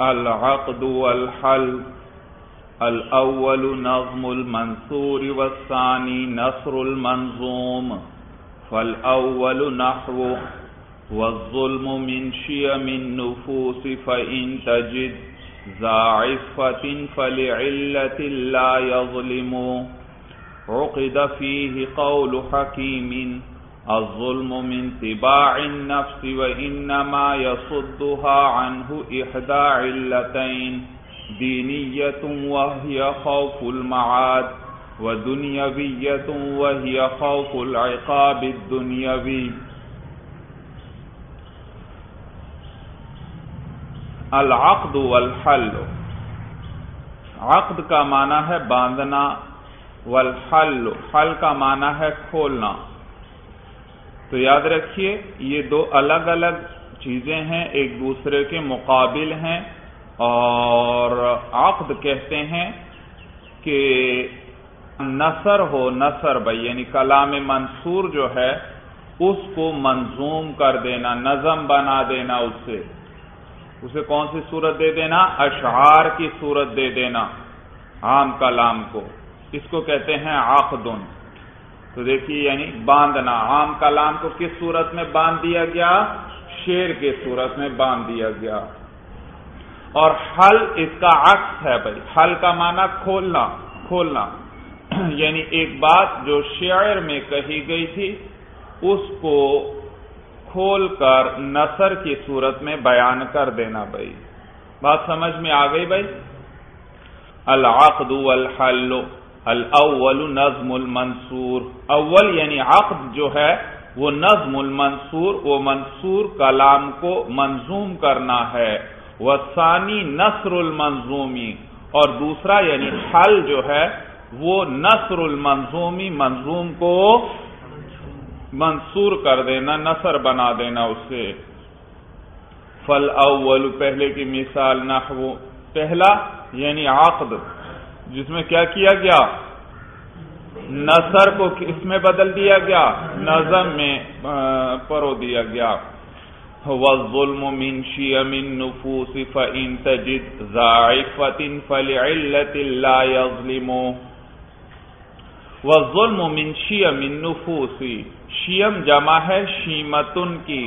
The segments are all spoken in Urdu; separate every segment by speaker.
Speaker 1: العقد والحل الأول نظم المنصور والثاني نصر المنظوم. فالأول نحو. والظلم من شيم النفوس فإن تجد. ذا عفة فلعلة لا يظلم. عقد فيه قول حكيم. الظلم من تباع النفس وإنما يصدها عنه إحدى علتين، دينية وهي خوف المعاد، ودنيوية وهي خوف العقاب الدنيوي. العقد والحل. عقد کا معنی ہے باندھنا، والحل، حل کا معنی ہے کھولنا۔ تو یاد رکھیے، یہ دو الگ الگ چیزیں ہیں، ایک دوسرے کے مقابل ہیں اور عقد کہتے ہیں کہ نثر ہو نثر بھائی یعنی کلام منصور جو ہے، اس کو منظوم کر دینا، نظم بنا دینا اس سے اسے کون سی صورت دے دینا؟ اشعار کی صورت دے دینا، عام کلام کو۔ اس کو کہتے ہیں عقدن۔ تو دیکھیے یعنی باندھنا، عام کلام کو کس صورت میں باندھ دیا گیا؟ شیر کے صورت میں باندھ دیا گیا۔ اور حل اس کا عکس ہے بھائی۔ حل کا معنی کھولنا کھولنا۔ یعنی ایک بات جو شعر میں کہی گئی تھی، اس کو کھول کر نثر کی صورت میں بیان کر دینا بھائی۔ بات سمجھ میں آ گئی بھائی؟ العقد والحل۔ الاول نظم المنصور. اول یعنی عقد جو ہے، وہ نظم المنصور، وہ منصور کلام کو منظوم کرنا ہے. وہ نصر المنظومی. اور دوسرا یعنی حل جو ہے، وہ نصر المنظومی، منظوم کو منصور کر دینا، نصر بنا دینا اسے. فل اول پہلے کی مثال نحو. پہلا یعنی عقد، جس میں کیا کیا گیا؟ نثر کو اس میں بدل دیا گیا، نظم میں پرو دیا گیا۔ والظلم من شيم النفوس فإن تجد ضعفة فلعلة لا يظلم والظلم من شيم النفوس شیم جمع ہے شیمتن کی،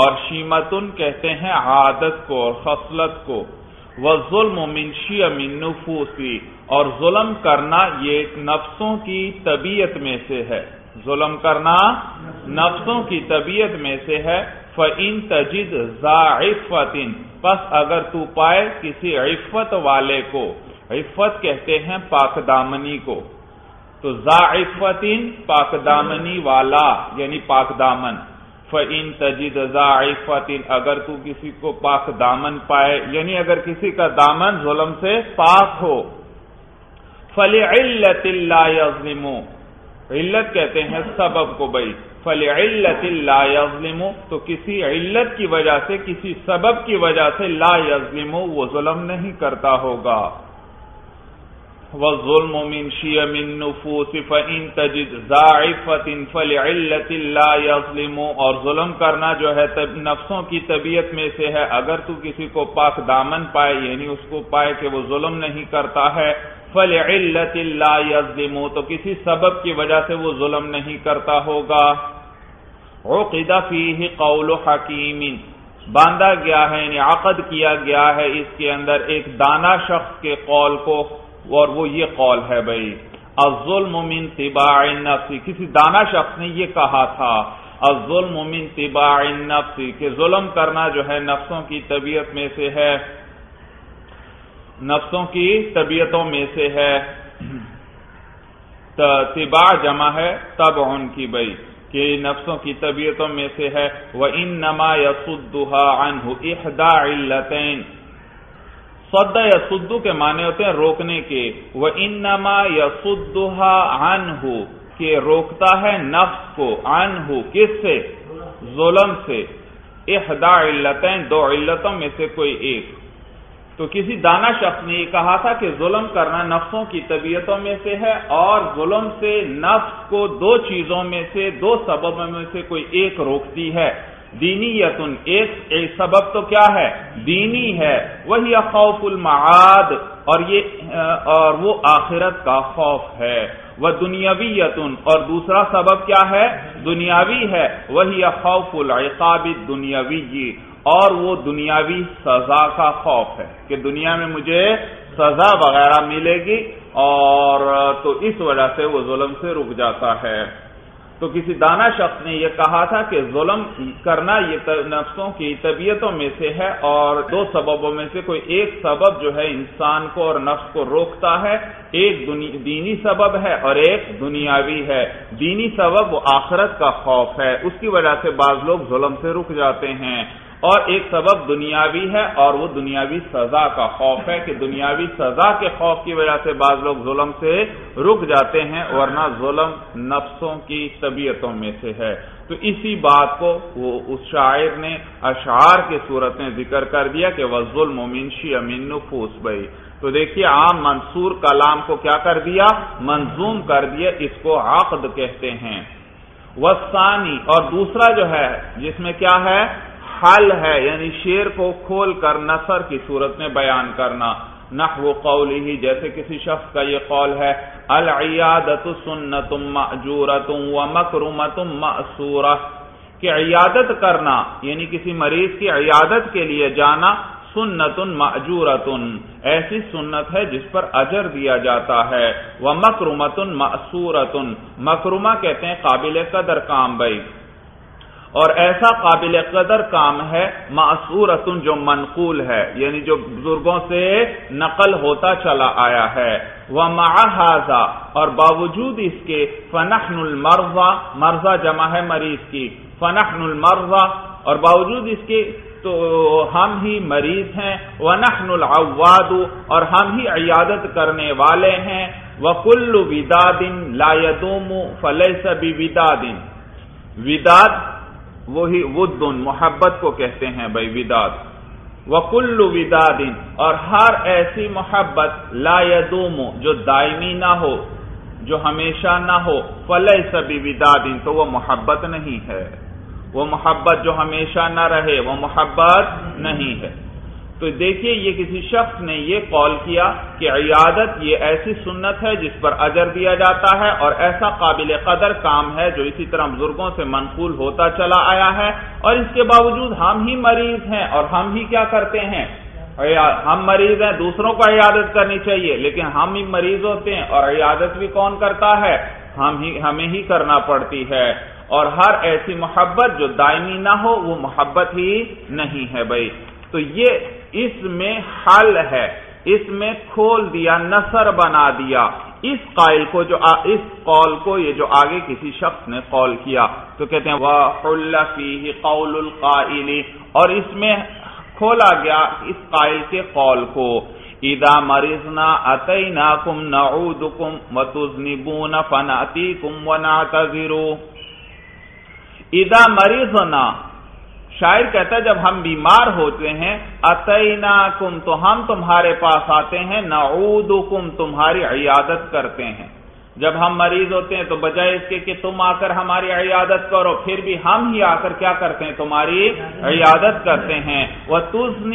Speaker 1: اور شیمتن کہتے ہیں عادت کو اور خصلت کو۔ وہ ظلم منشی امین نفوسی، اور ظلم کرنا یہ نفسوں کی طبیعت میں سے ہے۔ ظلم کرنا نفسوں کی طبیعت میں سے ہے۔ فعین تجد ضافتن پس اگر تو پائے کسی عفت والے کو۔ عفت کہتے ہیں پاک دامنی کو۔ تو ضافتن پاک دامنی والا یعنی پاک دامن۔ فعین تجید ضائفتن اگر تو کسی کو پاک دامن پائے یعنی اگر کسی کا دامن ظلم سے پاک ہو فل علت اللہ علت کہتے ہیں سبب کو بھائی فل علت اللہ تو کسی علت کی وجہ سے، کسی سبب کی وجہ سے لا یزلم وہ ظلم نہیں کرتا ہوگا۔ والظلم من شيم النفوس فإن تجد ضعفة فلعلة لا يظلم. اور ظلم کرنا جو ہے نفسوں کی طبیعت میں سے ہے. اگر تو کسی کو پاک دامن پائے یعنی اس کو پائے کہ وہ ظلم نہیں کرتا ہے، فلعلة لا يظلم. تو کسی سبب کی وجہ سے وہ ظلم نہیں کرتا ہوگا. عقد فيه قول حکیم. باندھا گیا ہے یعنی عقد کیا گیا ہے اس کے اندر ایک دانا شخص کے قول کو. اور وہ یہ قول ہے بھائی الظلم من طباع النفس، کسی دانا شخص نے یہ کہا تھا، الظلم من طباع النفس، کہ ظلم کرنا جو ہے نفسوں کی طبیعت میں سے ہے۔ نفسوں کی طبیعتوں میں سے ہے۔ طباع جمع ہے تب ان کی بھائی کہ نفسوں کی طبیعتوں میں سے ہے۔ وہ ان نما یسدہ عنہ احدا علتین سدا یا سدو کے معنی ہوتے ہیں روکنے کے۔ وہ انما یا ان کہ روکتا ہے نفس کو۔ ان کس سے؟ ظلم سے۔ احدا علتیں دو علتوں میں سے کوئی ایک۔ تو کسی دانا شخص نے یہ کہا تھا کہ ظلم کرنا نفسوں کی طبیعتوں میں سے ہے، اور ظلم سے نفس کو دو چیزوں میں سے، دو سببوں میں سے کوئی ایک روکتی ہے۔ دینی یتن ایک سبب تو کیا ہے؟ دینی ہے، وہی خوف المعاد، اور یہ، اور وہ آخرت کا خوف ہے۔ وہ دنیاوی یتن اور دوسرا سبب کیا ہے؟ دنیاوی ہے، وہی خوف العقاب دنیاوی اور وہ دنیاوی سزا کا خوف ہے کہ دنیا میں مجھے سزا وغیرہ ملے گی اور تو اس وجہ سے وہ ظلم سے رک جاتا ہے۔ تو کسی دانا شخص نے یہ کہا تھا کہ ظلم کرنا یہ نفسوں کی طبیعتوں میں سے ہے اور دو سببوں میں سے کوئی ایک سبب جو ہے انسان کو اور نفس کو روکتا ہے، ایک دینی سبب ہے اور ایک دنیاوی ہے۔ دینی سبب وہ آخرت کا خوف ہے۔ اس کی وجہ سے بعض لوگ ظلم سے رک جاتے ہیں۔ اور ایک سبب دنیاوی ہے اور وہ دنیاوی سزا کا خوف ہے کہ دنیاوی سزا کے خوف کی وجہ سے بعض لوگ ظلم سے رک جاتے ہیں ورنہ ظلم نفسوں کی طبیعتوں میں سے ہے۔ تو اسی بات کو وہ اس شاعر نے اشعار کے صورت میں ذکر کر دیا کہ وہ ظلم منشی امین نفوس بھائی۔ تو دیکھیے عام منصور کلام کو کیا کر دیا؟ منظوم کر دیا، اس کو عقد کہتے ہیں۔ وسانی اور دوسرا جو ہے، جس میں کیا ہے؟ حل ہے یعنی شیر کو کھول کر نثر کی صورت میں بیان کرنا۔ نحو قولی جیسے کسی شخص کا یہ قول ہے العیادت سنت مأجورت و مکرمت مأسورہ۔ کہ عیادت کرنا یعنی کسی مریض کی عیادت کے لیے جانا سنت مأجورت ایسی سنت ہے جس پر اجر دیا جاتا ہے۔ وہ مکرمت مأسورت مکرمہ کہتے ہیں قابل قدر کام، بھائی۔ اور ایسا قابل قدر کام ہے، معصورتن جو منقول ہے یعنی جو بزرگوں سے نقل ہوتا چلا آیا ہے۔ وہ اور باوجود اس کے، فنحن المرضا، مرضا جمع ہے مریض کی۔ فنحن المرضا، اور باوجود اس کے، تو ہم ہی مریض ہیں۔ وہ نحن العواد، اور ہم ہی عیادت کرنے والے ہیں۔ وہ کل ودادن لا يدوم، فليس بودادن وداد وہی ودن، محبت کو کہتے ہیں بھائی، وداد۔ وکل وداد اور ہر ایسی محبت لا یدوم جو دائمی نہ ہو، جو ہمیشہ نہ ہو فلح سبھی وداد تو وہ محبت نہیں ہے۔ وہ محبت جو ہمیشہ نہ رہے، وہ محبت نہیں ہے۔ تو دیکھیے یہ کسی شخص نے یہ قول کیا کہ عیادت یہ ایسی سنت ہے جس پر اجر دیا جاتا ہے اور ایسا قابل قدر کام ہے جو اسی طرح بزرگوں سے منقول ہوتا چلا آیا ہے اور اس کے باوجود ہم ہی مریض ہیں اور ہم ہی کیا کرتے ہیں؟ ہم مریض ہیں، دوسروں کو عیادت کرنی چاہیے، لیکن ہم ہی مریض ہوتے ہیں اور عیادت بھی کون کرتا ہے؟ ہم ہی، ہمیں ہی کرنا پڑتی ہے۔ اور ہر ایسی محبت جو دائمی نہ ہو، وہ محبت ہی نہیں ہے بھائی۔ تو یہ اس میں حل ہے، اس میں کھول دیا، نثر بنا دیا۔ اس قائل کو جو آ... اس قول کو یہ جو آگے کسی شخص نے قول کیا، تو کہتے ہیں وہ قول القائل۔ اور اس میں کھولا گیا اس قائل کے قول کو۔ ادا مرضنا اتینا کم نعود کم وتزنبون فناتی کم و ادا مرضنا شاعر کہتا ہے، جب ہم بیمار ہوتے ہیں اتینا کم تو ہم تمہارے پاس آتے ہیں نعود کم تمہاری عیادت کرتے ہیں۔ جب ہم مریض ہوتے ہیں، تو بجائے اس کے کہ تم آ کر ہماری عیادت کرو، پھر بھی ہم ہی آ کر کیا کرتے ہیں؟ تمہاری عیادت کرتے ہیں۔ وہ تز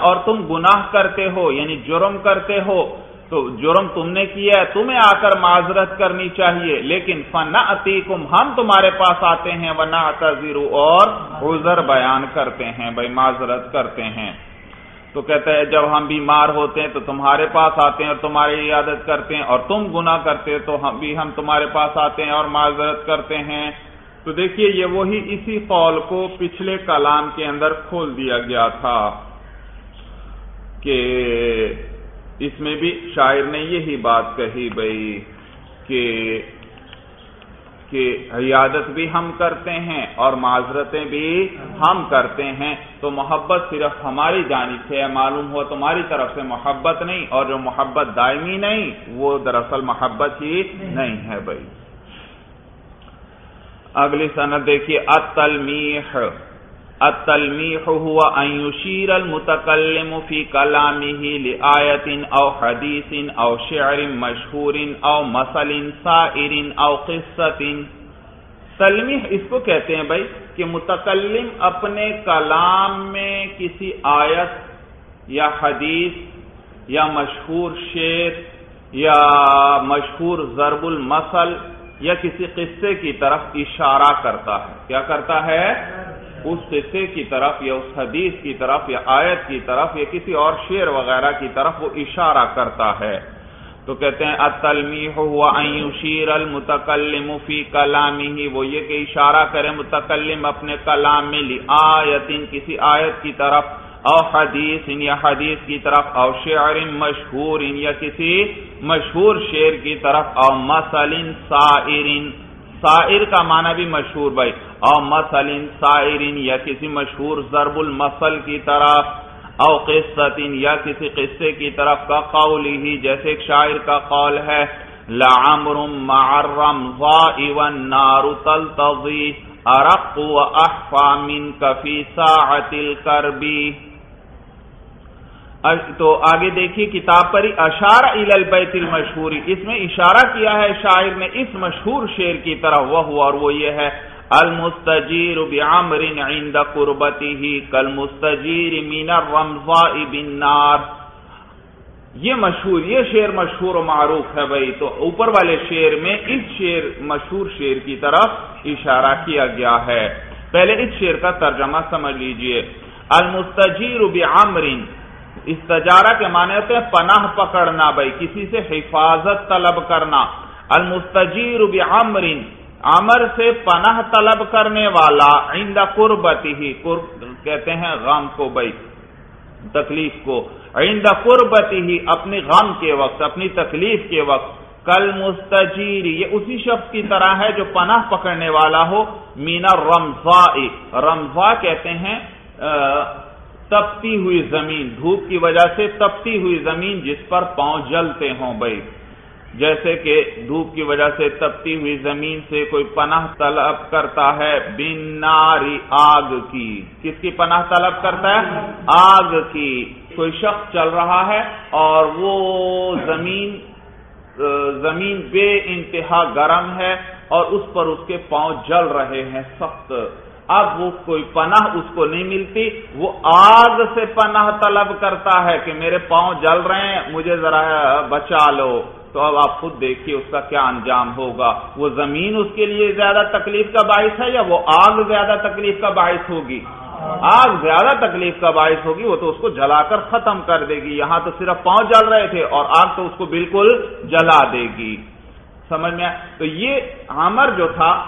Speaker 1: اور تم گناہ کرتے ہو یعنی جرم کرتے ہو۔ تو جرم تم نے کیا ہے، تمہیں آ کر معذرت کرنی چاہیے، لیکن فنا ہم تمہارے پاس آتے ہیں وہ نہ اور عذر بیان کرتے ہیں، بھائی معذرت کرتے ہیں۔ تو کہتے ہیں، جب ہم بیمار ہوتے ہیں تو تمہارے پاس آتے ہیں اور تمہاری عادت کرتے ہیں، اور تم گنا کرتے تو ہم بھی ہم تمہارے پاس آتے ہیں اور معذرت کرتے ہیں۔ تو دیکھیے، یہ وہی اسی قول کو پچھلے کلام کے اندر کھول دیا گیا تھا کہ اس میں بھی شاعر نے یہی بات کہی بھائی کہ کہ عیادت بھی ہم کرتے ہیں اور معذرتیں بھی ہم کرتے ہیں تو محبت صرف ہماری جانب سے معلوم ہو تمہاری طرف سے محبت نہیں اور جو محبت دائمی نہیں، وہ دراصل محبت ہی نہیں ہے بھائی اگلی صنعت دیکھیے اتلمیح التلمیح هو ان يشير المتكلم في كلامه لآية او حديث او شعر مشهور او مثل سائر او قصة. تلمیح اس کو کہتے ہیں بھائی کہ متکلم اپنے کلام میں کسی آیت یا حدیث یا مشہور شعر یا مشہور ضرب المسل یا کسی قصے کی طرف اشارہ کرتا ہے۔ کیا کرتا ہے؟ اس قصے کی طرف یا اس حدیث کی طرف یا آیت کی طرف یا کسی اور شعر وغیرہ کی طرف وہ اشارہ کرتا ہے۔ تو کہتے ہیں ہوا شیر المتکلم فی کلامی ہی وہ یہ کہ اشارہ کرے، متکلم اپنے کلام میں لی آیتن کسی آیت کی طرف، او حدیث یا حدیث کی طرف، او شعر مشہور یا کسی مشہور شعر کی طرف، او مسل سائر سائر کا معنی بھی مشہور بھائی۔ او مسل سائر یا کسی مشہور ضرب المسل کی طرف، او قصت یا کسی قصے کی طرف کا قول ہی جیسے ایک شاعر کا قول ہے لعمر معرم ضائی والنار تلتضی، ارق و احفا من کفی ساعت الكربی تو آگے دیکھیے، کتاب پر اشار البیت المشہوری اس میں اشارہ کیا ہے شاعر نے اس مشہور شعر کی طرح وہ ہوا اور وہ یہ ہے، المستجیر بعمر عند قربته كالمستجیر من الرمضاء بالنار۔ یہ مشہور، یہ شعر مشہور و معروف ہے بھائی۔ تو اوپر والے شعر میں اس شعر، مشہور شعر کی طرف اشارہ کیا گیا ہے۔ پہلے اس شعر کا ترجمہ سمجھ لیجیے۔ المستجیر بعمر استجارہ کے معنی ہوتے ہیں پناہ پکڑنا بھائی، کسی سے حفاظت طلب کرنا۔ المستجیر بعمر عمر سے پناہ طلب کرنے والا، عند قربتی ہی قرب کہتے ہیں غم کو بھائی، تکلیف کو۔ عند قربتی ہی اپنی غم کے وقت، اپنی تکلیف کے وقت۔ کل مستجیر یہ اسی شخص کی طرح ہے جو پناہ پکڑنے والا ہو مینا رمضا رمضا کہتے ہیں تپتی ہوئی زمین، دھوپ کی وجہ سے تپتی ہوئی زمین جس پر پاؤں جلتے ہوں بھائی۔ جیسے کہ دھوپ کی وجہ سے تپتی ہوئی زمین سے کوئی پناہ طلب کرتا ہے، بن ناری آگ کی۔ کس کی پناہ طلب کرتا ہے؟ آگ کی۔ کوئی شخص چل رہا ہے اور وہ زمین زمین بے انتہا گرم ہے اور اس پر اس کے پاؤں جل رہے ہیں، سخت اب وہ کوئی پناہ اس کو نہیں ملتی، وہ آگ سے پناہ طلب کرتا ہے کہ میرے پاؤں جل رہے ہیں، مجھے ذرا بچا لو۔ تو اب آپ خود دیکھیے اس کا کیا انجام ہوگا۔ وہ زمین اس کے لیے زیادہ تکلیف کا باعث ہے یا وہ آگ زیادہ تکلیف کا باعث ہوگی؟ آگ زیادہ تکلیف کا باعث ہوگی، وہ تو اس کو جلا کر ختم کر دے گی۔ یہاں تو صرف پاؤں جل رہے تھے اور آگ تو اس کو بالکل جلا دے گی۔ سمجھ میں تو یہ عمر جو تھا،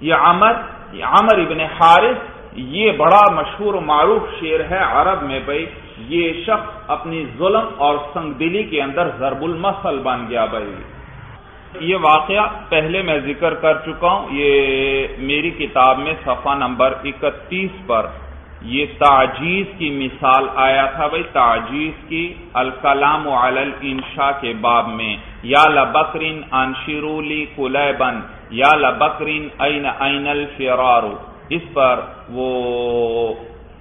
Speaker 1: یہ عمر عمر ابن حارث، یہ بڑا مشہور و معروف شعر ہے عرب میں بھائی۔ یہ شخص اپنی ظلم اور سنگ دلی کے اندر ضرب المسل بن گیا بھائی۔ یہ واقعہ پہلے میں ذکر کر چکا ہوں۔ یہ میری کتاب میں صفحہ نمبر اکتیس پر۔ یہ تعجیز کی مثال آیا تھا بھائی، تعجیز کی الکلام علی الانشاء کے باب میں۔ یا لبکرین انشرولی کلیبن، یا لبکرین این این الفرار۔ اس پر وہ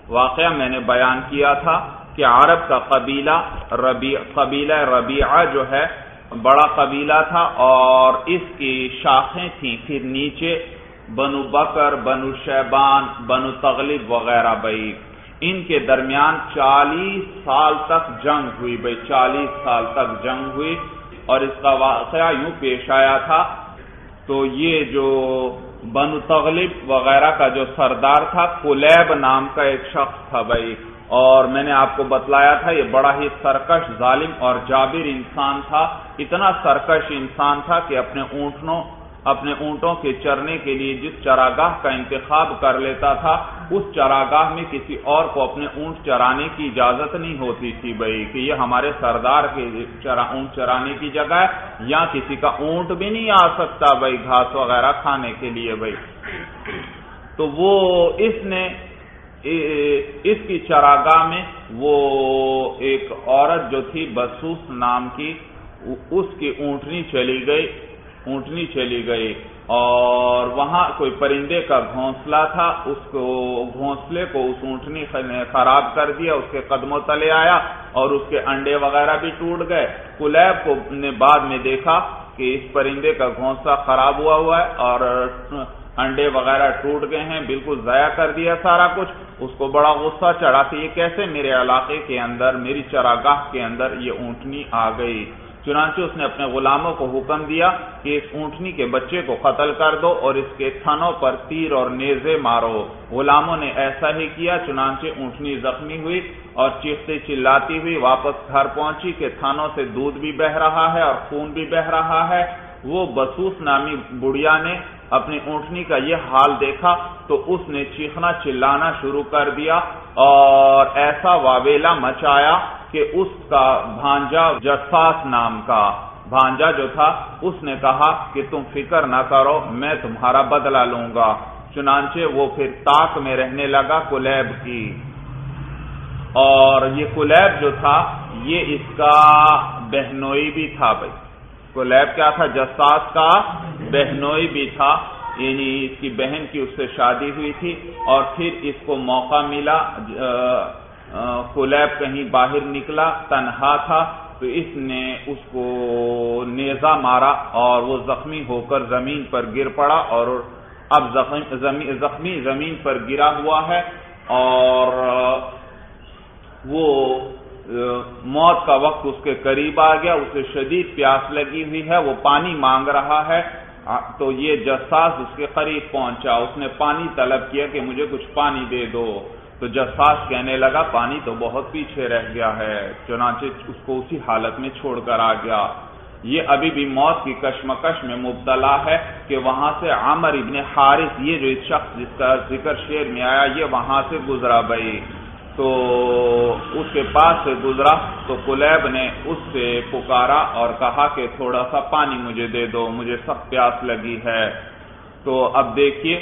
Speaker 1: واقعہ میں نے بیان کیا تھا کہ عرب کا قبیلہ ربیع قبیلہ ربیعہ جو ہے، بڑا قبیلہ تھا اور اس کی شاخیں تھیں پھر نیچے بنو بکر، بنو شیبان، بنو تغلب وغیرہ بھائی ان کے درمیان چالیس سال تک جنگ ہوئی بھائی چالیس سال تک جنگ ہوئی۔ اور اس کا واقعہ یوں پیش آیا تھا، تو یہ جو بنو تغلب وغیرہ کا جو سردار تھا کلیب نام کا ایک شخص تھا بھائی اور میں نے آپ کو بتلایا تھا، یہ بڑا ہی سرکش، ظالم اور جابر انسان تھا۔ اتنا سرکش انسان تھا کہ اپنے اونٹنوں اپنے اونٹوں کے چرنے کے لیے جس چراگاہ کا انتخاب کر لیتا تھا، اس چراگاہ میں کسی اور کو اپنے اونٹ چرانے کی اجازت نہیں ہوتی تھی بھائی کہ یہ ہمارے سردار کے اونٹ چرانے کی جگہ ہے یا کسی کا اونٹ بھی نہیں آ سکتا بھائی گھاس وغیرہ کھانے کے لیے بھائی۔ تو وہ اس نے اس کی چراگاہ میں وہ ایک عورت جو تھی، بسوس نام کی، اس کی اونٹنی چلی گئی۔ اونٹنی چلی گئی اور وہاں کوئی پرندے کا گھونسلہ تھا، اس کو، گھونسلے کو اس اونٹنی نے خراب کر دیا، اس کے قدموں تلے آیا اور اس کے انڈے وغیرہ بھی ٹوٹ گئے۔ کلیب کو نے بعد میں دیکھا کہ اس پرندے کا گھونسا خراب ہوا ہوا ہے اور انڈے وغیرہ ٹوٹ گئے ہیں، بالکل ضائع کر دیا سارا کچھ۔ اس کو بڑا غصہ چڑھا کہ یہ کیسے میرے علاقے کے اندر، میری چراگاہ کے اندر یہ اونٹنی آ گئی۔ چنانچہ اس نے اپنے غلاموں کو حکم دیا کہ اس اونٹنی کے بچے کو قتل کر دو اور اس کے تھنوں پر تیر اور نیزے مارو۔ غلاموں نے ایسا ہی کیا، چنانچہ اونٹنی زخمی ہوئی اور چیختے چلاتی ہوئی واپس گھر پہنچی کہ تھنوں سے دودھ بھی بہ رہا ہے اور خون بھی بہ رہا ہے۔ وہ بسوس نامی بڑیا نے اپنی اونٹنی کا یہ حال دیکھا تو اس نے چیخنا چلانا شروع کر دیا اور ایسا واویلا مچایا کہ اس کا بھانجا جساس نام کا بھانجا جو تھا، اس نے کہا کہ تم فکر نہ کرو، میں تمہارا بدلہ لوں گا۔ چنانچہ وہ پھر تاک میں رہنے لگا کلیب کی۔ اور یہ کلیب جو تھا، یہ اس کا بہنوئی بھی تھا بھائی۔ کلیب کیا تھا؟ جساس کا بہنوئی بھی تھا۔ یعنی اس کی بہن کی اس سے شادی ہوئی تھی اور پھر اس کو موقع ملا کلیب کہیں باہر نکلا، تنہا تھا، تو اس نے اس کو نیزا مارا اور وہ زخمی ہو کر زمین پر گر پڑا اور اب زخمی زمین پر گرا ہوا ہے اور وہ موت کا وقت اس کے قریب آ گیا، اسے شدید پیاس لگی ہوئی ہے، وہ پانی مانگ رہا ہے تو یہ جساس اس کے قریب پہنچا، اس نے پانی طلب کیا کہ مجھے کچھ پانی دے دو۔ تو جساس کہنے لگا، پانی تو بہت پیچھے رہ گیا ہے، چنانچہ اس کو اسی حالت میں چھوڑ کر آ گیا. یہ ابھی بھی موت کی کشمکش میں مبتلا ہے کہ وہاں سے عامر ابن حارث، یہ جو شخص جس کا ذکر شیر میں آیا، یہ وہاں سے گزرا بھائی۔ تو اس کے پاس سے گزرا، تو کلیب نے اس سے پکارا اور کہا کہ تھوڑا سا پانی مجھے دے دو، مجھے سخت پیاس لگی ہے۔ تو اب دیکھیے،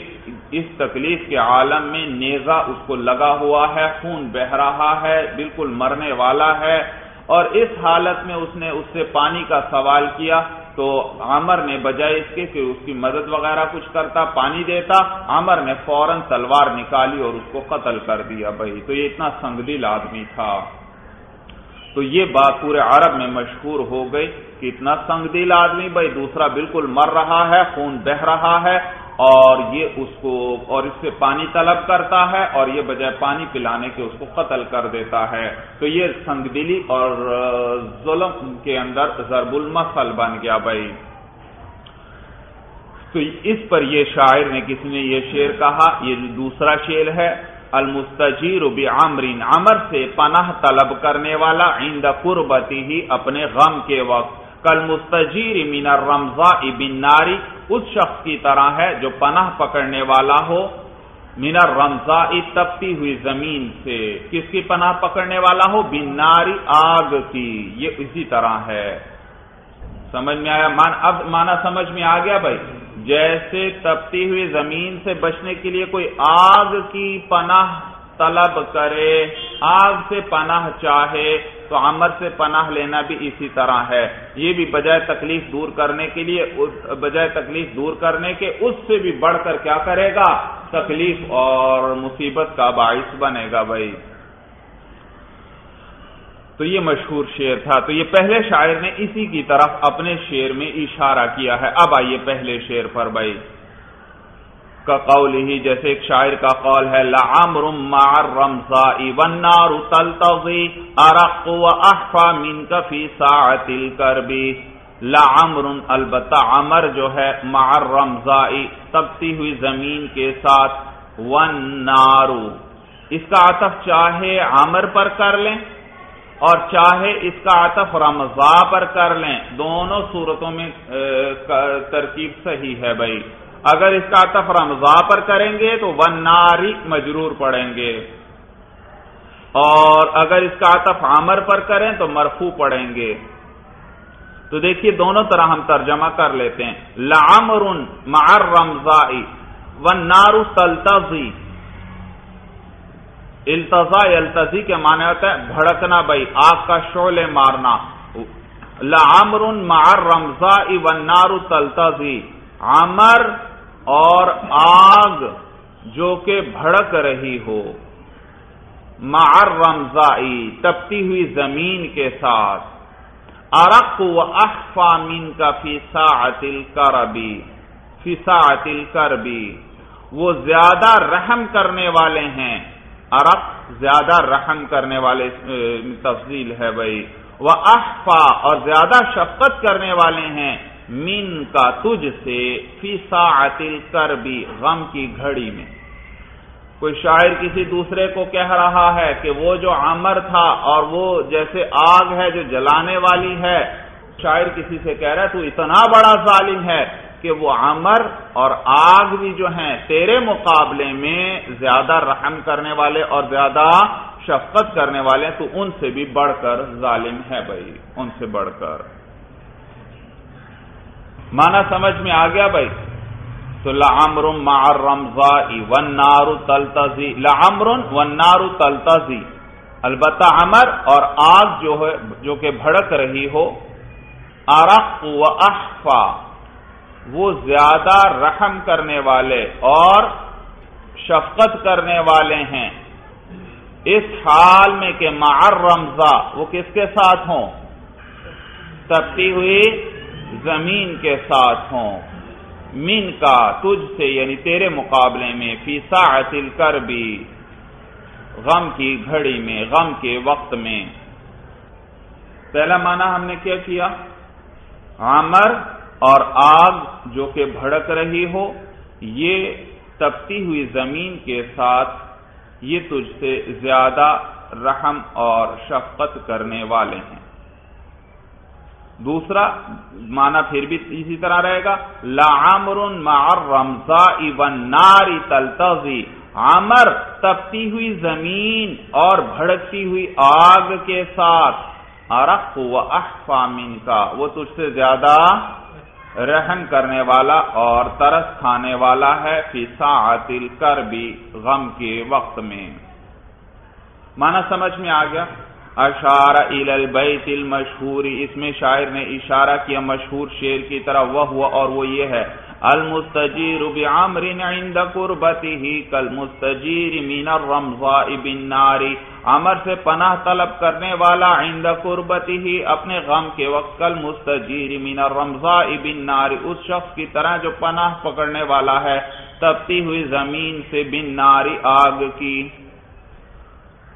Speaker 1: اس تکلیف کے عالم میں نیزا اس کو لگا ہوا ہے، خون بہ رہا ہے، بالکل مرنے والا ہے۔ اور اس حالت میں اس نے اس سے پانی کا سوال کیا تو عمر نے بجائے اس کے کہ اس کی مدد وغیرہ کچھ کرتا، پانی دیتا۔ عمر نے فوراً تلوار نکالی اور اس کو قتل کر دیا بھائی۔ تو یہ اتنا سنگدل آدمی تھا۔ تو یہ بات پورے عرب میں مشہور ہو گئی کہ اتنا سنگ دل آدمی بھائی، دوسرا بالکل مر رہا ہے، خون بہ رہا ہے اور یہ اس کو، اور اس سے پانی طلب کرتا ہے اور یہ بجائے پانی پلانے کے اس کو قتل کر دیتا ہے۔ تو یہ سنگ دلی اور ظلم کے اندر ضرب المسل بن گیا بھائی۔ تو اس پر یہ شاعر نے کسی نے یہ شعر کہا؟ یہ دوسرا شعر ہے المستجیر بعمرین، عمر سے پناہ طلب کرنے والا عند قربتی ہی اپنے غم کے وقت۔ کل مستجیر من الرمضاء ابن ناری اس شخص کی طرح ہے جو پناہ پکڑنے والا ہو۔ من الرمضاء، تپتی ہوئی زمین سے۔ کس کی پناہ پکڑنے والا ہو؟ بن ناری آگ کی۔ یہ اسی طرح ہے۔ سمجھ میں آیا؟ مان اب مانا سمجھ میں آ گیا بھائی؟ جیسے تپتی ہوئی زمین سے بچنے کے لیے کوئی آگ کی پناہ طلب کرے، آگ سے پناہ چاہے تو عمر سے پناہ لینا بھی اسی طرح ہے۔ یہ بھی بجائے تکلیف دور کرنے کے لیے، بجائے تکلیف دور کرنے کے، اس سے بھی بڑھ کر کیا کرے گا؟ تکلیف اور مصیبت کا باعث بنے گا بھائی۔ تو یہ مشہور شعر تھا۔ تو یہ پہلے شاعر نے اسی کی طرف اپنے شعر میں اشارہ کیا ہے۔ اب آئیے پہلے شعر پر بھائی۔ کا قول ہی جیسے ایک شاعر کا قول ہے لعمر مع الرمضاء والنار تلتضی ارق و احفا من کفی ساعت الكرب لعمر البتہ عمر جو ہے مع الرمضاء تبتی ہوئی زمین کے ساتھ۔ والنار اس کا عطف چاہے عمر پر کر لیں۔ اور چاہے اس کا عطف رمضا پر کر لیں، دونوں صورتوں میں ترکیب صحیح ہے بھائی۔ اگر اس کا عطف رمضا پر کریں گے تو ون ناری مجرور پڑیں گے۔ اور اگر اس کا عطف عامر پر کریں تو مرفو پڑیں گے۔ تو دیکھیے دونوں طرح ہم ترجمہ کر لیتے ہیں۔ لامر مار رمضائی ون نارو تلتزی التزا التزی کے معنی ہوتا ہے بھڑکنا بھائی، آگ کا شعلے مارنا۔ لامر مار رمضا ون نارو تلتزی۔ عمر اور آگ جو کہ بھڑک رہی ہو۔ مار رمضائی تپتی ہوئی زمین کے ساتھ۔ ارق و احفا من کا فیسا عطل کربی فیسا عطل کربی وہ زیادہ رحم کرنے والے ہیں۔ ارق زیادہ رحم کرنے والے تفضیل ہے بھائی۔ وہ احفا اور زیادہ شفقت کرنے والے ہیں۔ من کا تجھ سے فیسا عطل کربی غم کی گھڑی میں۔ کوئی شاعر کسی دوسرے کو کہہ رہا ہے کہ وہ جو عمر تھا اور وہ جیسے آگ ہے جو جلانے والی ہے، شاعر کسی سے کہہ رہا ہے، تو اتنا بڑا ظالم ہے۔ کہ وہ عمر اور آگ بھی جو ہیں تیرے مقابلے میں زیادہ رحم کرنے والے اور زیادہ شفقت کرنے والے تو ان سے بھی بڑھ کر ظالم ہے بھائی، ان سے بڑھ کر۔ مانا سمجھ میں آ گیا بھائی؟ تو لعمر مع الرمضاء والنار تلتزی لعمر والنار تلتزی۔ البتہ عمر اور آگ جو ہے، جو کہ بھڑک رہی ہو ارق و احفا۔ وہ زیادہ رحم کرنے والے اور شفقت کرنے والے ہیں۔ اس حال میں کہ معر رمضا وہ کس کے ساتھ ہوں؟ تبتی ہوئی زمین کے ساتھ ہوں۔ من کا، تجھ سے یعنی تیرے مقابلے میں، فی ساعت کر بھی غم کی گھڑی میں، غم کے وقت میں۔ پہلا معنی ہم نے کیا کیا؟ عامر اور آگ جو کہ بھڑک رہی ہو، یہ تپتی ہوئی زمین کے ساتھ یہ تجھ سے زیادہ رحم اور شفقت کرنے والے ہیں۔ دوسرا معنی پھر بھی اسی طرح رہے گا لامر مار رمزا ون ناری تلتزی عمر تپتی ہوئی زمین اور بھڑکتی ہوئی آگ کے ساتھ۔ ارق و احفامن کا وہ تجھ سے زیادہ رحم کرنے والا اور ترس کھانے والا ہے فی ساعت کر بھی غم کے وقت میں۔ مانا سمجھ میں آ گیا؟ اشارہ البیت المشہوری اس میں شاعر نے اشارہ کیا مشہور شیر کی طرح، وہ ہوا اور وہ یہ ہے۔ المستجیر بعمر عند قربته كالمستجیر من الرمضاء بالنار. عمر سے پناہ طلب کرنے والا عند قربته اپنے غم کے وقت کالمستجیر من الرمضاء بالنار. اس شخص کی طرح جو پناہ پکڑنے والا ہے تبتی ہوئی زمین سے بن ناری آگ کی.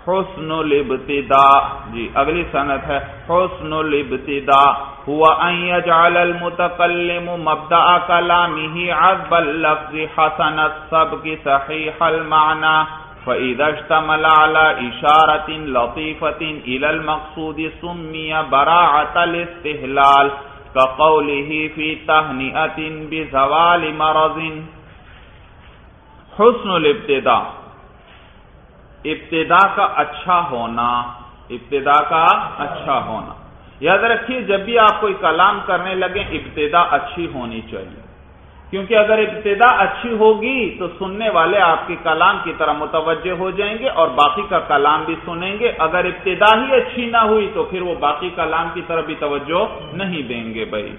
Speaker 1: حسن الابتداء. جی اگلی سنت ہے. حسن الابتداء. ہوا ان يجعل المتقلم مبدع كلامه عذب اللفظ حسن السبق صحيح المعنى، فإذا اشتمل على إشارة لطيفة إلى المقصود سمي براعة الاستهلال، كقوله في تهنئة بزوال مرض. حسن الابتداء. ابتدا کا اچھا ہونا ابتدا کا اچھا ہونا۔ یاد رکھیے، جب بھی آپ کوئی کلام کرنے لگے ابتدا اچھی ہونی چاہیے۔ کیونکہ اگر ابتدا اچھی ہوگی، تو سننے والے آپ کے کلام کی طرح متوجہ ہو جائیں گے اور باقی کا کلام بھی سنیں گے۔ اگر ابتدا ہی اچھی نہ ہوئی، تو پھر وہ باقی کلام کی طرف بھی توجہ نہیں دیں گے بھائی۔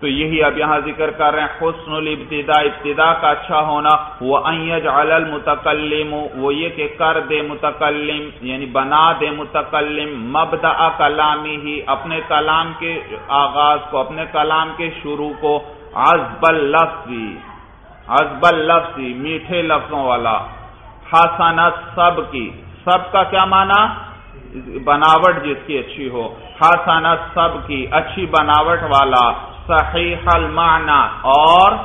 Speaker 1: تو یہی اب یہاں ذکر کر رہے ہیں، حسن الابتدا ابتدا کا اچھا ہونا، وہ المتکلم، وہ یہ کہ کر دے متکلم یعنی بنا دے متکلم مبدا کلامی ہی، اپنے کلام کے آغاز کو، اپنے کلام کے شروع کو ازب اللفظی ازب اللفظی، میٹھے لفظوں والا حسنت سب کی سب کا کیا مانا بناوٹ جس کی اچھی ہو۔ حسنت سب کی اچھی بناوٹ والا صحیح المعنی اور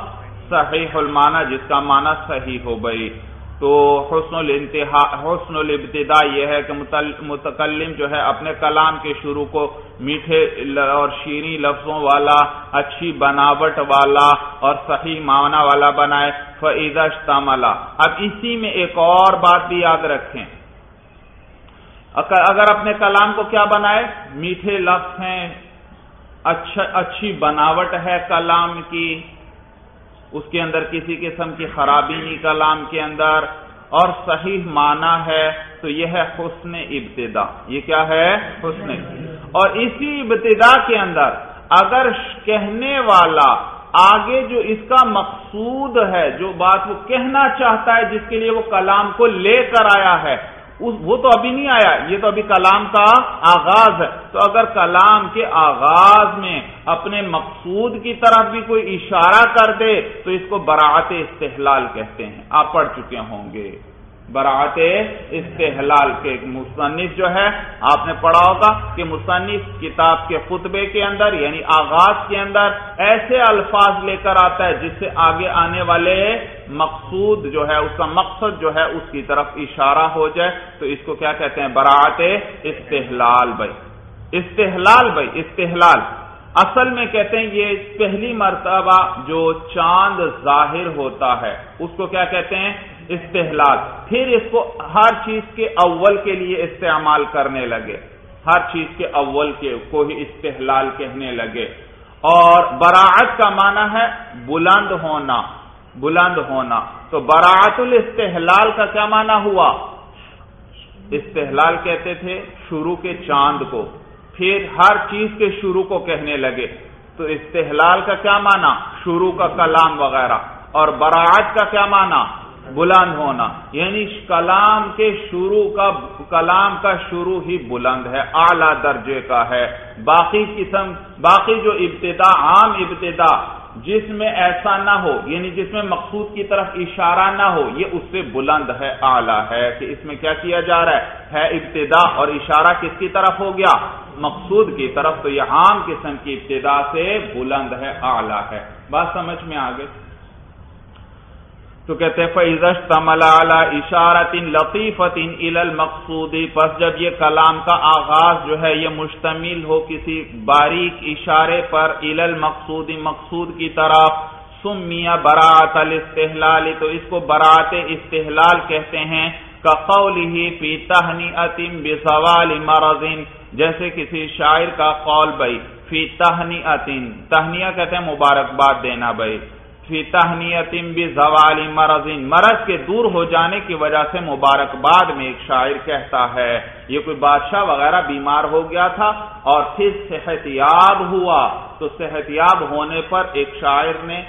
Speaker 1: صحیح المعنی جس کا معنی صحیح ہو گئی تو حسن الانتہا، حسن الابتدا یہ ہے کہ متکلم جو ہے اپنے کلام کے شروع کو میٹھے اور شیریں لفظوں والا، اچھی بناوٹ والا اور صحیح معنی والا بنائے۔ فعزش تملا اب اسی میں ایک اور بات بھی یاد رکھیں۔ اگر اپنے کلام کو کیا بنائے؟ میٹھے لفظ ہیں اچھا اچھی بناوٹ ہے کلام کی، اس کے اندر کسی قسم کی خرابی نہیں کلام کے اندر، اور صحیح معنی ہے تو یہ ہے حسن ابتدا۔ یہ کیا ہے؟ حسن۔ اور اسی ابتدا کے اندر اگر کہنے والا آگے جو اس کا مقصود ہے، جو بات وہ کہنا چاہتا ہے، جس کے لیے وہ کلام کو لے کر آیا ہے وہ تو ابھی نہیں آیا، یہ تو ابھی کلام کا آغاز ہے۔ تو اگر کلام کے آغاز میں اپنے مقصود کی طرف بھی کوئی اشارہ کر دے، تو اس کو براعت استحلال کہتے ہیں۔ آپ پڑھ چکے ہوں گے۔ براعت استحلال کے مصنف جو ہے، آپ نے پڑھا ہوگا کہ مصنف کتاب کے خطبے کے اندر یعنی آغاز کے اندر، ایسے الفاظ لے کر آتا ہے جس سے آگے آنے والے مقصود جو ہے، اس کا مقصد جو ہے، اس کی طرف اشارہ ہو جائے۔ تو اس کو کیا کہتے ہیں؟ براعت استحلال بھائی۔ استحلال بھائی، استحلال۔ اصل میں کہتے ہیں یہ پہلی مرتبہ جو چاند ظاہر ہوتا ہے، اس کو کیا کہتے ہیں؟ استحلال، پھر اس کو ہر چیز کے اول کے لیے استعمال کرنے لگے۔ ہر چیز کے اول کے کو ہی استحلال کہنے لگے۔ اور براعت کا معنی ہے بلند ہونا بلند ہونا۔ تو براعت الاستحلال کا کیا معنی ہوا؟ استحلال کہتے تھے شروع کے چاند کو، پھر ہر چیز کے شروع کو کہنے لگے۔ تو استحلال کا کیا معنی؟ شروع کا کلام وغیرہ۔ اور براعت کا کیا معنی؟ بلند ہونا یعنی کلام کے شروع کا، کلام کا شروع ہی بلند ہے، اعلی درجے کا ہے۔ باقی قسم، باقی جو ابتدا، عام ابتدا، جس میں ایسا نہ ہو یعنی جس میں مقصود کی طرف اشارہ نہ ہو، یہ اس سے بلند ہے، اعلی ہے کہ اس میں کیا کیا جا رہا ہے۔ ہے ابتدا اور اشارہ کس کی طرف ہو گیا؟ مقصود کی طرف۔ تو یہ عام قسم کی ابتدا سے بلند ہے، اعلی ہے۔ بات سمجھ میں آگے تو کہتے ہیں فیضش تمل اشارت لطیفت ان المقصودی پس جب یہ کلام کا آغاز جو ہے یہ مشتمل ہو کسی باریک اشارے پر ال المقصودی مقصود کی طرف سمیا برات الاستحلال، تو اس کو برات استحلال کہتے ہیں قول ہی فی تہنی اتم بسوال مرضین جیسے کسی شاعر کا قول بھائی فی تہنی اتن تہنیا کہتے ہیں، مبارکباد دینا بھائی فی تہنیتم بھی زوالی مرضین مرض کے دور ہو جانے کی وجہ سے مبارکباد میں ایک شاعر کہتا ہے، یہ کوئی بادشاہ وغیرہ بیمار ہو گیا تھا اور پھر صحت یاب ہوا۔ تو صحت یاب ہونے پر ایک شاعر نے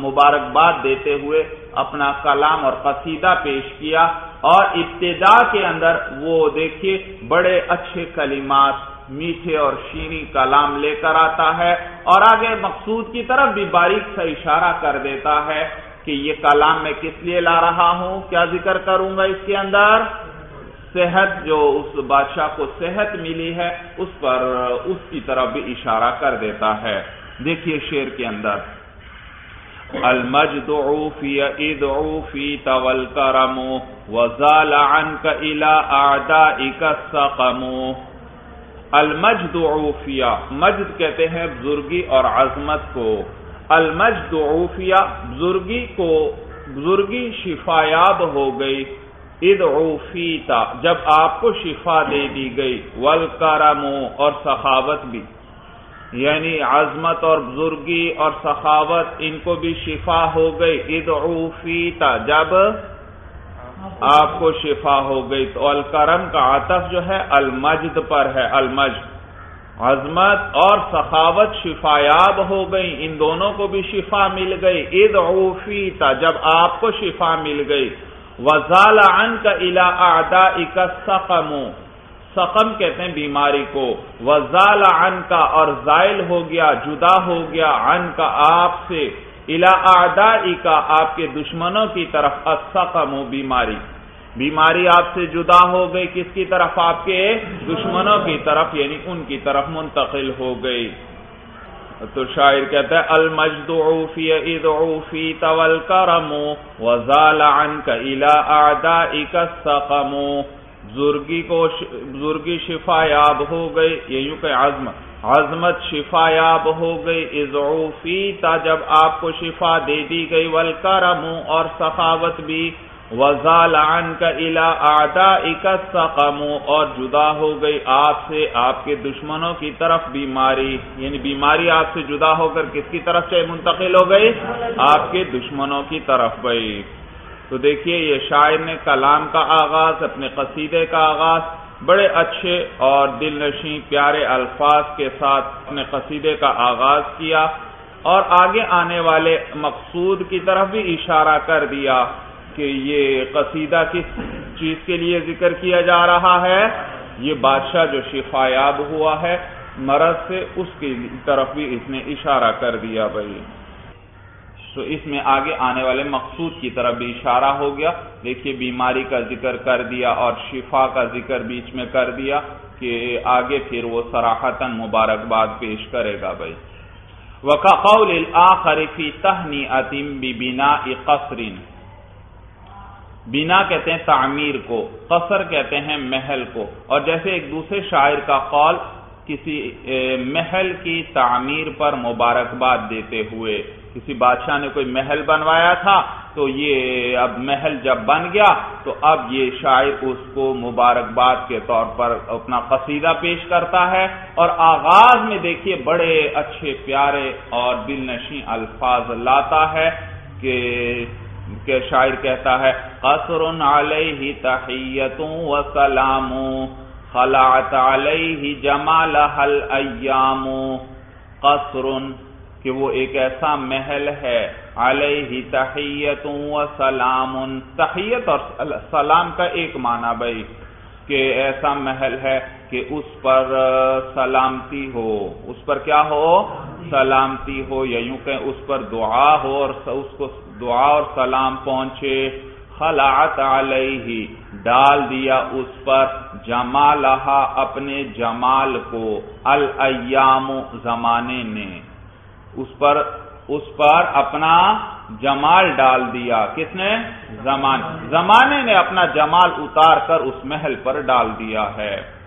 Speaker 1: مبارکباد دیتے ہوئے اپنا کلام اور قصیدہ پیش کیا اور ابتدا کے اندر وہ دیکھیے، بڑے اچھے کلمات میٹھے اور شیریں کلام لے کر آتا ہے اور آگے مقصود کی طرف بھی باریک سا اشارہ کر دیتا ہے کہ یہ کلام میں کس لیے لا رہا ہوں؟ کیا ذکر کروں گا اس کے اندر؟ صحت جو اس بادشاہ کو صحت ملی ہے، اس پر اس کی طرف بھی اشارہ کر دیتا ہے۔ دیکھیے شیر کے اندر۔ المجد عوفی عوفی طول کرم وزال عنك الى اعدائك السقم المجد عوفیہ مجد کہتے ہیں بزرگی اور عظمت کو۔ المجد عوفیہ بزرگی کو، بزرگی شفایاب ہو گئی۔ اد عوفیتا جب آپ کو شفا دے دی گئی۔ ولکرم اور سخاوت بھی۔ یعنی عظمت اور بزرگی اور سخاوت، ان کو بھی شفا ہو گئی۔ اد عوفیتا جب آپ کو شفا ہو گئی تو الکرم کا عطف جو ہے المجد پر ہے، المجد۔ عظمت اور سخاوت شفایاب ہو گئی، ان دونوں کو بھی شفا مل گئی۔ عید اوفی تھا جب آپ کو شفا مل گئی۔ وزال ان کا الا ادا سقم سقم کہتے ہیں بیماری کو۔ وزال ان کا اور زائل ہو گیا، جدا ہو گیا ان کا آپ سے۔ اعدائی کا آپ کے دشمنوں کی طرف السقم، بیماری۔ بیماری آپ سے جدا ہو گئی، کس کی طرف؟ آپ کے دشمنوں کی طرف یعنی ان کی طرف منتقل ہو گئی۔ تو شاعر کہتا ہے، المجد عوفی اذ عوفی طول کرم وزال عنک الى اعدائک السقم۔ بزرگی کو بزرگی شفا یاب ہو گئی، یہ یوں کہ عظمت عظمت شفا یاب ہو گئی اضعوفی تا جب آپ کو شفا دے دی گئی والکرم اور سخاوت بھی، وزال کا الا آدا سقم اور جدا ہو گئی آپ سے، آپ کے دشمنوں کی طرف بیماری یعنی بیماری آپ سے جدا ہو کر کس کی طرف سے منتقل ہو گئی؟ آپ کے دشمنوں کی طرف گئی تو دیکھیے یہ شاعر نے کلام کا آغاز، اپنے قصیدے کا آغاز، بڑے اچھے اور دل نشیں پیارے الفاظ کے ساتھ اپنے قصیدے کا آغاز کیا اور آگے آنے والے مقصود کی طرف بھی اشارہ کر دیا کہ یہ قصیدہ کس چیز کے لیے ذکر کیا جا رہا ہے؟ یہ بادشاہ جو شفایاب ہوا ہے، مرض سے اس کی طرف بھی اس نے اشارہ کر دیا بھائی۔ تو اس میں آگے آنے والے مقصود کی طرف بھی اشارہ ہو گیا۔ دیکھیے، بیماری کا ذکر کر دیا اور شفا کا ذکر بیچ میں کر دیا کہ آگے پھر وہ سراہتاً مبارکباد پیش کرے گا بھائی۔ وقول الآخر فی تہنی عتیم بنا قصرین بنا کہتے ہیں تعمیر کو، قصر کہتے ہیں محل کو۔ اور جیسے ایک دوسرے شاعر کا قول کسی محل کی تعمیر پر مبارکباد دیتے ہوئے کسی بادشاہ نے کوئی محل بنوایا تھا، تو یہ اب محل جب بن گیا، تو اب یہ شاعر اس کو مبارکباد کے طور پر اپنا قصیدہ پیش کرتا ہے۔ اور آغاز میں دیکھیے، بڑے اچھے، پیارے اور دل نشیں الفاظ لاتا ہے کہ کہ شاعر کہتا ہے، قصر علیہ تحیت و سلام۔ خلعت علیہ جمال حل ایام قصر، کہ وہ ایک ایسا محل ہے علیہ تحیت و سلام. تحیت اور سلام کا ایک معنی بھائی، کہ ایسا محل ہے کہ اس پر سلامتی ہو. اس پر کیا ہو؟ سلامتی ہو، یا یوں کہ اس پر دعا ہو اور اس کو دعا اور سلام پہنچے. خلعت علیہ ڈال دیا اس پر. جمالہا اپنے جمال کو الایام زمانے نے۔ اس پر اس پر اپنا جمال ڈال دیا۔ کس نے؟ زمانے۔ زمانے نے اپنا جمال اتار کر اس محل پر ڈال دیا ہے۔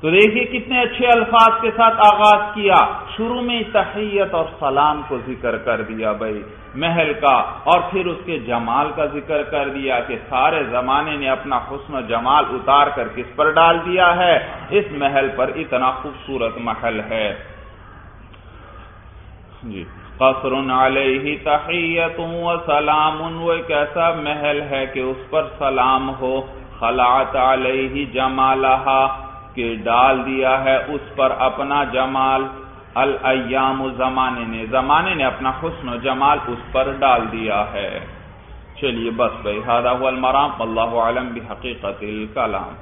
Speaker 1: تو دیکھیے کتنے اچھے الفاظ کے ساتھ آغاز کیا۔ شروع میں تحیت اور سلام کو ذکر کر دیا بھائی، محل کا، اور پھر اس کے جمال کا ذکر کر دیا کہ سارے زمانے نے اپنا حسن و جمال اتار کر کس پر ڈال دیا ہے؟ اس محل پر اتنا خوبصورت محل ہے۔ جی قصر علیہ تحیت و سلام وہ ایک ایسا محل ہے کہ اس پر سلام ہو، خلعت علیہ جمالہا۔ کہ ڈال دیا ہے، اس پر اپنا جمال، الایام زمانے نے زمانے نے اپنا حسن و جمال اس پر ڈال دیا ہے۔ چلیے بس بھائی ہادہ المرام اللہ علم بحقیقت الکلام۔